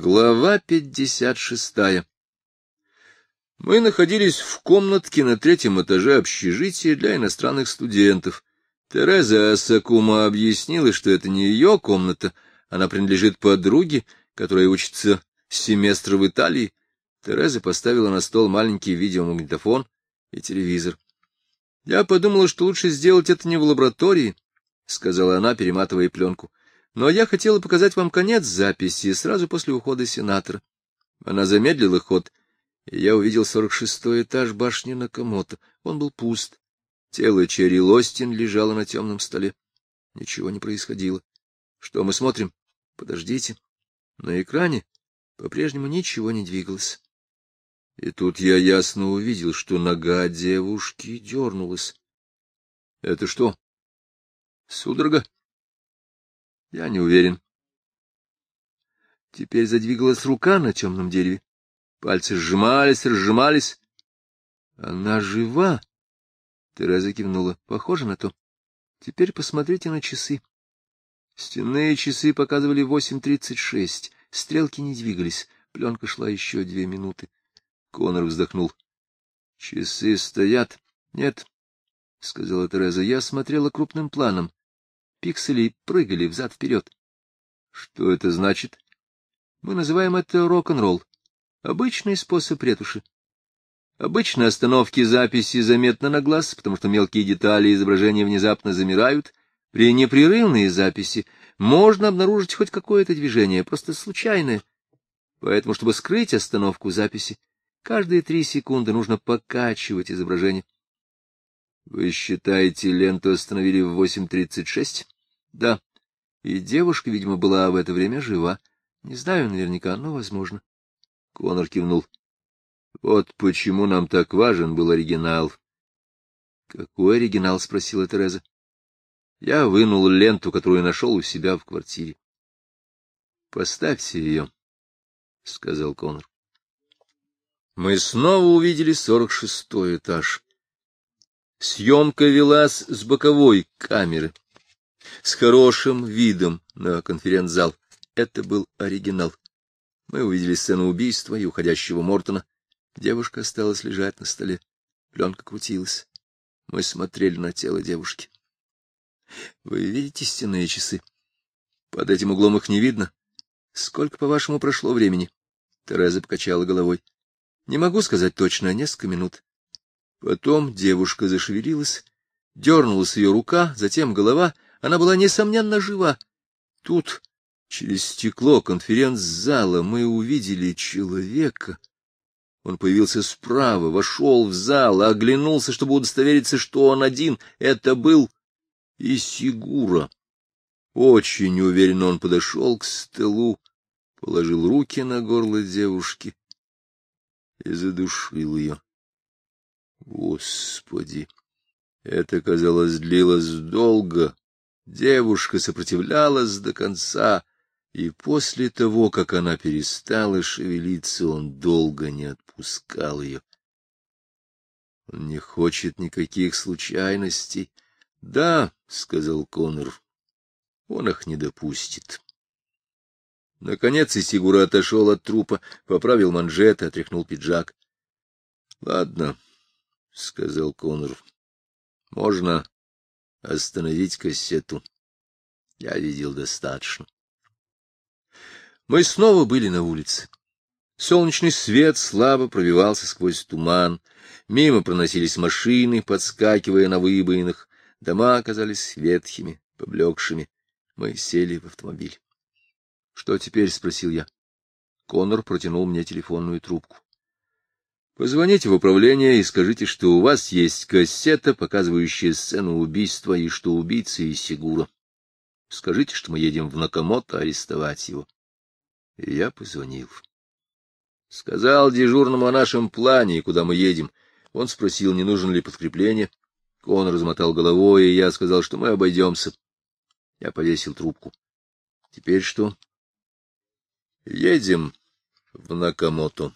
Глава пятьдесят шестая Мы находились в комнатке на третьем этаже общежития для иностранных студентов. Тереза Асакума объяснила, что это не ее комната, она принадлежит подруге, которая учится семестр в Италии. Тереза поставила на стол маленький видеомагнитофон и телевизор. — Я подумала, что лучше сделать это не в лаборатории, — сказала она, перематывая пленку. Но я хотела показать вам конец записи сразу после ухода сенатора. Она замедлила ход, и я увидел сорок шестой этаж башни Накамото. Он был пуст. Тело Черри Лостин лежало на темном столе. Ничего не происходило. Что мы смотрим? Подождите. На экране по-прежнему ничего не двигалось. И тут я ясно увидел, что нога девушки дернулась. — Это что? Судорога? Я не уверен. Теперь задвигалась рука на темном дереве. Пальцы сжимались, разжимались. Она жива. Тереза кивнула. Похоже на то. Теперь посмотрите на часы. Стенные часы показывали восемь тридцать шесть. Стрелки не двигались. Пленка шла еще две минуты. Конор вздохнул. — Часы стоят. — Нет, — сказала Тереза. — Я смотрела крупным планом пикселей прыгали взад-вперед. Что это значит? Мы называем это рок-н-ролл. Обычный способ ретуши. Обычно остановки записи заметны на глаз, потому что мелкие детали изображения внезапно замирают. При непрерывной записи можно обнаружить хоть какое-то движение, просто случайное. Поэтому, чтобы скрыть остановку записи, каждые три секунды нужно покачивать изображение. Вы считаете, ленту остановили в 8.36? Да. И девушка, видимо, была в это время жива. Не знаю наверняка, но возможно. Конор кивнул. Вот почему нам так важен был оригинал. Какой оригинал? спросила Тереза. Я вынул ленту, которую нашел у себя в квартире. Поставьте ее, сказал Конор. Мы снова увидели сорок шестой этаж. Съемка велась с боковой камеры, с хорошим видом на конференц-зал. Это был оригинал. Мы увидели сцену убийства и уходящего Мортона. Девушка осталась лежать на столе. Пленка крутилась. Мы смотрели на тело девушки. Вы видите стенные часы? Под этим углом их не видно. Сколько, по-вашему, прошло времени? Тереза покачала головой. Не могу сказать точно, несколько минут. Потом девушка зашевелилась, дернулась ее рука, затем голова. Она была, несомненно, жива. Тут, через стекло конференц-зала, мы увидели человека. Он появился справа, вошел в зал, оглянулся, чтобы удостовериться, что он один. Это был Исигура. Очень уверенно он подошел к столу, положил руки на горло девушки и задушил ее. Господи! Это, казалось, длилось долго. Девушка сопротивлялась до конца, и после того, как она перестала шевелиться, он долго не отпускал ее. Он не хочет никаких случайностей. — Да, — сказал Коннор, — он их не допустит. Наконец Исигура отошел от трупа, поправил манжеты, отряхнул пиджак. — Ладно, — сказал Конор. — Можно остановить кассету. Я видел достаточно. Мы снова были на улице. Солнечный свет слабо пробивался сквозь туман. Мимо проносились машины, подскакивая на выбоинах. Дома оказались ветхими, поблекшими. Мы сели в автомобиль. — Что теперь? — спросил я. Конор протянул мне телефонную трубку. Позвоните в управление и скажите, что у вас есть кассета, показывающая сцену убийства, и что убийца из Сигура. Скажите, что мы едем в Накамото арестовать его. И я позвонил. Сказал дежурному о нашем плане и куда мы едем. Он спросил, не нужен ли подкрепление. Он размотал головой, и я сказал, что мы обойдемся. Я повесил трубку. Теперь что? Едем в Накамото.